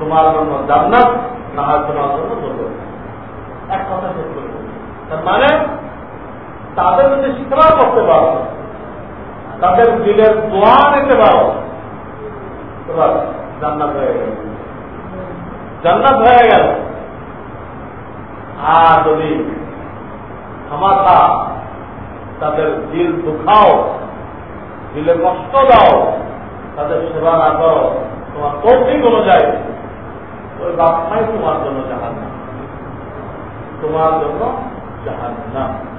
তোমার জন্য জান্নাত না হয় তোমার জন্য বলবে এক কথা শেষ করে তার মানে তাদের যদি শিক্ষা করতে পারো? তাদের দিলের দোয়া নিতে পারো। এবার জান্নাত হয়ে গেল। জান্নাত হয়ে গেল। আর যদি ক্ষমাতা তাদের দিল দুখাও, দিলে কষ্ট দাও, তাদের সেবা না করো, তোমার তৌফিক অনুযায়ী ওই বাপমাই তোমার জন্য জাহান না তোমার জন্য জাহান না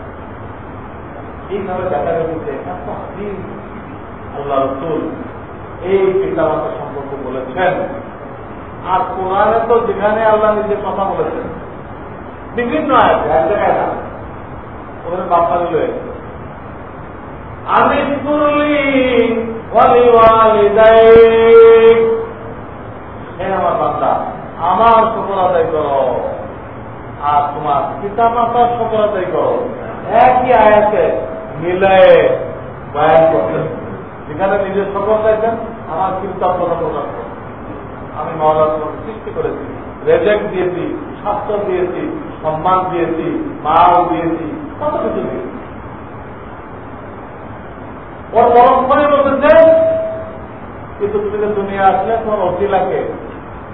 এইভাবে দেখা গেছে এত হাদিস আল্লাহ রসুল এই পিতা মাতা সম্পর্কে বলেছেন। আর কোরআনে তো যেখানে আল্লাহ নিজের কথা বলেছেন, বিভিন্ন আছে এক জায়গায় না আমার বান্দা, আমার সকল আদায় করো, আর তোমার পিতা মাতার সকল আদায় করো। একই আয়াতে মিলায়ে বয়ান করতেন যেখানে নিজের সকল চাইছেন আমার প্রকাশ করো আমি মহলার সৃষ্টি করেছি, রেজেক্ট দিয়েছি স্বাস্থ্য দিয়েছি, সম্মান দিয়েছি দিয়েছি, কত কিছু দিয়েছি। ওর কিন্তু তুমি তো দুনিয়া আসলে তোমার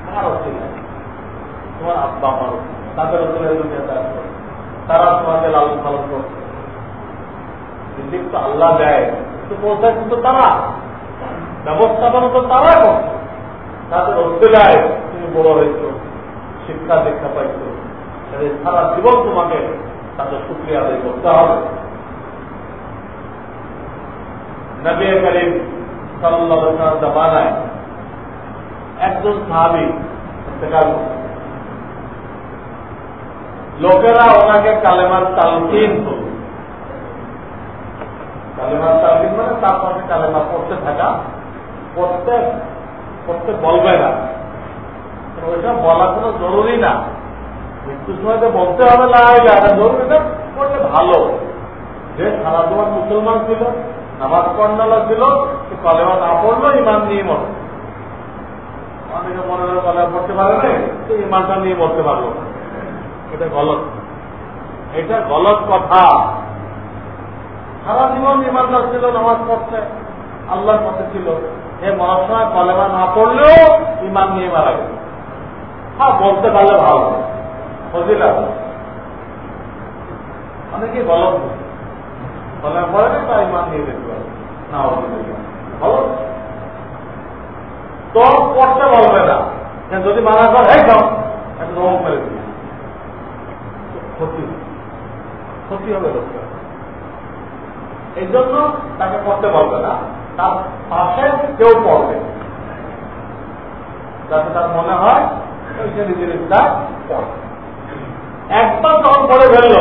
কার অতিলা তোমার আব্বা আমার তাদের অতিলা দুনিয়াতে আসবে তারা তোমাকে লালন পালন করছে। রিজিক তো আল্লাহ দেয় কিন্তু পৌঁছায় কিন্তু তারা। ব্যবস্থাপনা তো তারা করছে তাদের অস্ট্রেলিয়ায় তুমি বড় হয়েছ, শিক্ষা দীক্ষা পাইছ। সারা জীবন তোমাকে তাদের সুক্রিয়া আদায় করতে হবে। নবী করিম সাল্লাহ জামানায় একজন সাহাবি ইন্তেকাল লোকেরা ওনাকে কালেমার তালকিন করল কালেমার তালকিন মানে তার পাশে কালেমা পড়তে থাকা, পড়তে পড়তে বলবে না। ওইটা বলা কোনো জরুরি না। মৃত্যুর সময় তো বলতে হবে, না এটা জরুরি না, পড়লে ভালো। যে সারা তোমার মুসলমান ছিল, নামাজ পড়নালা ছিল, সে কলেমা না পড়ল ইমান নিয়ে মরে অনেকে মনে হয় কলেমা পড়তে পারে না ইমানটা নিয়ে বলতে পারল এটা গলত। এটা গলত কথা। সারা জীবন ইমানদার ছিল, নামাজ পড়ছে, আল্লাহর পথে ছিল। এ মরার সময় কলেমা না পড়লেও ইমান নিয়ে মারা গেল হ্যাঁ বলতে পারলে ভালো ফজিলা অনেকে গলত কলেমা পড়ে না তাই ইমান নিয়ে দেখতে না ভালো তো পড়তে বলবে না। যদি মানা করে যাও একটা রোগ মেরে দিই ক্ষতি ক্ষতি হবে লোকটা। এই জন্য তাকে পড়তে বলবে না। তার পাশে কেউ পড়বে যাতে তার মনে হয় সে নিজের ইচ্ছা পড়ে। একবার তখন পড়ে ফেলল,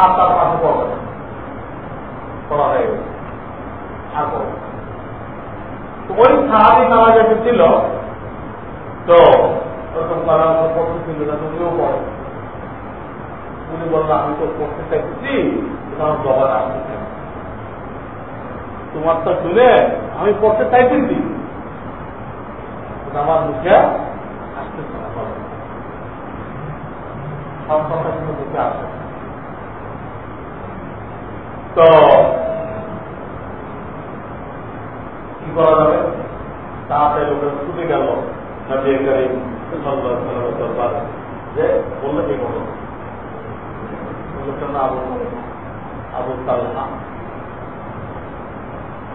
আর তার পাশে পড়বে না। পড়া হয়ে গেছে আর পড়বে ওই সাহাবি নামাজ ছিল। তো ওরকম পরামর্শ করতেছিল না তুমিও পড়ো। উনি বলল, আমি তো পড়তে চাইছি আমার জবান আসতে তোমার তো শুনে আমি পড়তে চাইছি চাইতেছি আমার মুখে আসতেছে না সব কথা মুখে আসে। তো, কি করা যাবে? তাড়াতাড়ি লোকের ছুটে গেল যে বলল কি করো লোকটা না আবু আবু তালহা?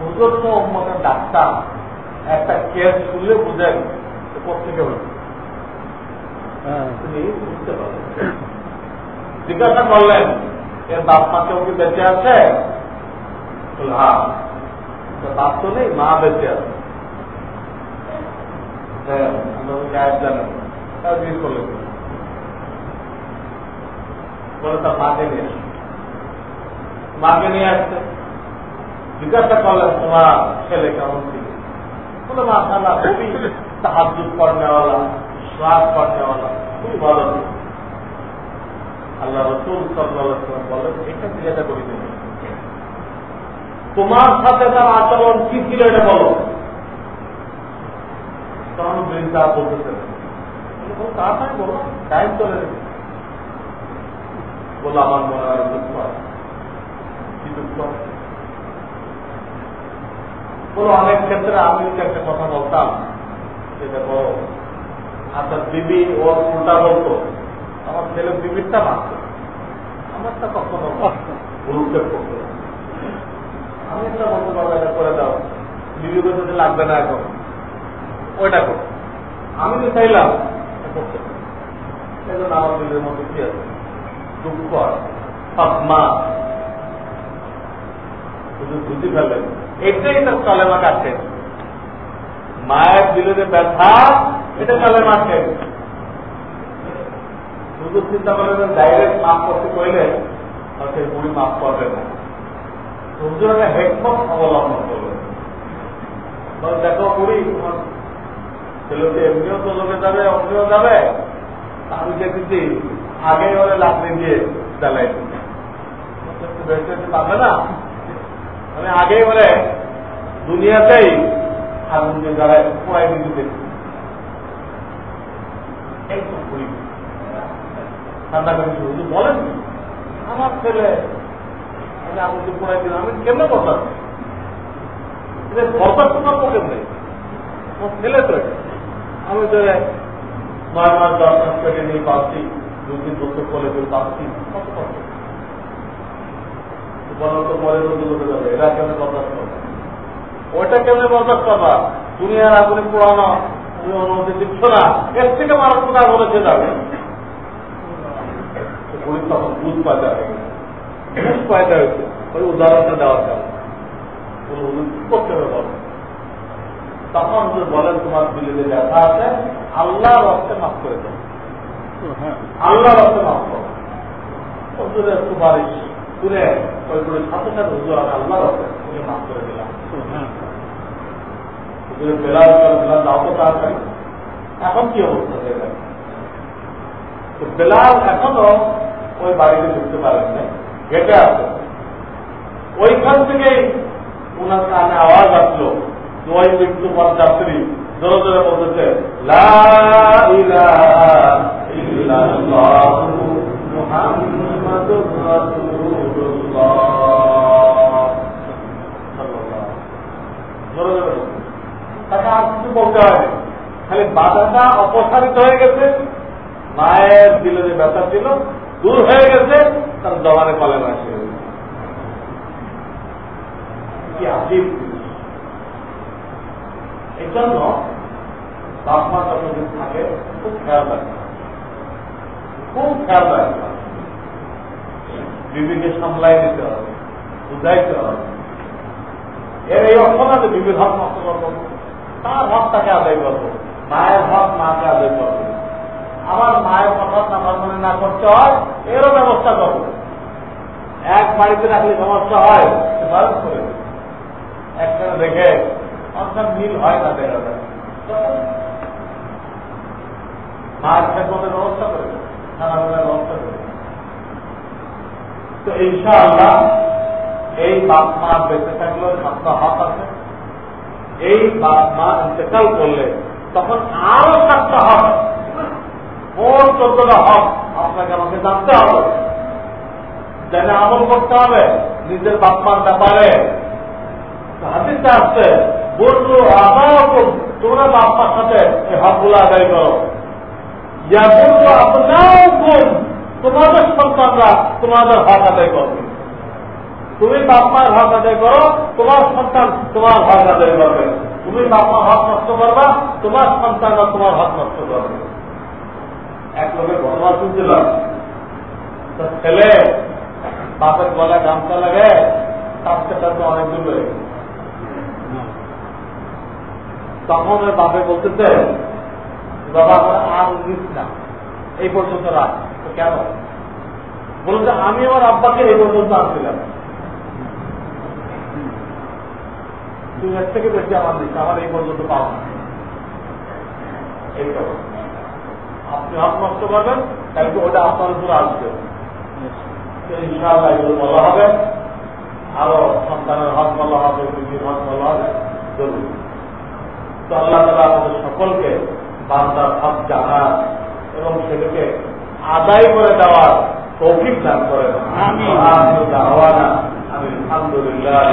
হুজুর তো মনে ডাক্তার একটা কেস শুনলে বুঝেন কোথেকে বুঝতে জিজ্ঞাসা করলেন এর বাপ মা কেউ কি বেঁচে আছে? হ্যাঁ। বাপ তো নেই মা বেঁচে আছে। হ্যাঁ মাকে নিয়ে আসছে জিজ্ঞাসা করলেন তোমার ছেলে কেমন ছিল? বলে মাসাল্লাহ খুবই সাহায্য করেওয়ালা শ্বাস করেওয়ালা খুবই ভালো আল্লাহ রসুল সাল্লাম বলেন এটা জিজ্ঞাসা করি তুমি তোমার সাথে তার আচরণ কি ছিল এটা বলো। তখন বৃন্দা বলতেছেন তাড়াতাড়ি বলো, টাইম চলে বলল আমার মনে হয় দুঃখ কি দুঃখ বলো অনেক ক্ষেত্রে আমি একটা কথা বলতাম, সেটা বড় আচ্ছা বিবি ওর উল্টা বলতো, আমার ছেলে বিবিরটা মারত। আমারটা কখনো ভুলক্ষেপ করতো আমি একটা বলতে পারব করে দাও। বিবি বলতে লাগবে না এখন, ওইটা কর। আমি তো চাইলাম করতে এই জন্য আমার বিলের মধ্যে কি আছে? দুঃখ আছে। মা। শুধু বুঝি ফেলেন এটাই তার কালেমা কাটছে মায়ের যে ব্যথা, এটা কালেমা কাটছে শুধু চিন্তা করলেন ডাইরেক্ট মাফ করতে কইলে সেই বুড়ি মাফ করবে না। হুজুর হেডফোন অবলম্বন করবে। দেখো বুড়ি, তোমার এমনিও তো লোকে যাবে, অমনিও যাবে। আমি দেখেছি আগে ওরে লাকড়ি দিয়ে জ্বালাই পাবে না? মানে আগে বলে, দুনিয়াতেই আগুন দিয়ে পোড়াই দিতে দেখি ঠান্ডা করে শুধু। বলেন আমার ছেলে, আমি আগুন পোড়াই দিলাম, আমি কেমনে কেমনে আমার ছেলে তো আমি তো নয় মাস দশ মাস পেটে নিয়ে পাচ্ছি দু তিন বছর কোলে করে পাচ্ছি, কত কষ্ট। বলো তো যাবে। এরা কেমন বরদাস্ত করবে ওইটা কেমন বরদাস্ত করবা দুনিয়ার আগুনে পোড়ানো তুমি অনুমতি দিচ্ছ না। এর থেকে মারাত্মক আগুন যাবে গরিব তখন বুঝ পয়দা হয়ে বুঝ পয়দা হয়েছে ওই উদাহরণটা দেওয়ার কারণে করতে হবে তখন হুজুর বলেন তোমার যে ব্যথা আছে আল্লাহ রক্তে মাফ করে দেবে আল্লাহ রক্তে মাফ করো। হুজুরের সুপারিশ শুনে সাথে সাথে হুজুর আমি আল্লাহ মাফ করে দিলাম। হুজুরের বেলাল বেলাল দাও তো তাড়াতাড়ি এখন কি অবস্থা হয়ে গেছে বেলাল এখনও ওই বাড়িতে ঢুকতে পারেন না ওইখান থেকেই ওনার কানে আওয়াজ আসলো ওই মৃত্যু পর যাত্রী জোরে জোরে বলতেছে তাকে আর কিছু বলতে হয় খালি বাধাটা অপসারিত হয়ে গেছে, মায়ের যে ব্যথা ছিল, দূর হয়ে গেছে, তার কলে আজীব এই জন্য থাকে, খুব খেয়াল রাখবে খুব খেয়াল রাখবে বিবিকে সামলাই দিতে হবে, বুঝাইতে হবে। এর এই অর্থ না যে বিবির হক নষ্ট করব তার হক তাকে আদায় করব। মায়ের হক মাকে আদায় করব। আমার মায়ের কথা আমার মনে না করতে হয়, এরও ব্যবস্থা করব। এক বাড়িতে রাখলে সমস্যা হয় বারণ করে একসাথে দেখে অর্থাৎ মিল হয় না দেখা যায় মার খেদমতের ব্যবস্থা করে খানা ব্যবস্থা করে তো ইনশাআল্লাহ এই বাপ মা বেঁচে থাকলেও সাতটা হক আছে। এই বাপ মা ইন্তেকাল করলে তখন আরও সাতটা হক মোট চোদ্দটা হক আপনাকে আমাকে জানতে হবে। জেনে আমল করতে হবে নিজের বাপ মার ব্যাপারে হাতিতে আসছে বলল আমার তোমরা বাপ মার সাথে এই হকগুলো আদায় করো। আপনার তোমাদের সন্তানরা তোমাদের হক আদায় করবে তুমি বাপ মায়ের হক আদায় করো, তোমার সন্তান তোমার হক আদায় করবে। তুমি বাপ মার হক নষ্ট করবা, তোমার সন্তানরা তোমার হক নষ্ট করবে। এক লোকের ঘটনা শুনছিলাম ছেলে বাপের গলায় গামছা লাগে টাপতে টাপতে অনেক দূর হয়ে তখন বাপে বলতেছে, বাবা, আমার আর নিস না। এই পর্যন্ত রাখ কেন? বলছে আমি আমার আব্বাকে এই পর্যন্ত আনছিলাম। তুমি এর থেকে বেশি আমার দিচ্ছে আমার এই পর্যন্ত পাও না। এই ব্যাপার। আপনি হক নষ্ট করবেন, কালকে ওটা আপনার উপরে আসবে। ইনশাআল্লাহ এগুলো বলা হবে। আরও সন্তানের হক বলা হবে নিজের হক বলা হবে, জরুরি। তো আল্লাহ তালা আমাদের সকলকে বান্দার হক জানার এবং সেটাকে আদায় করে দেওয়ার তৌফিক দান করেন আমি আলহামদুলিল্লাহ।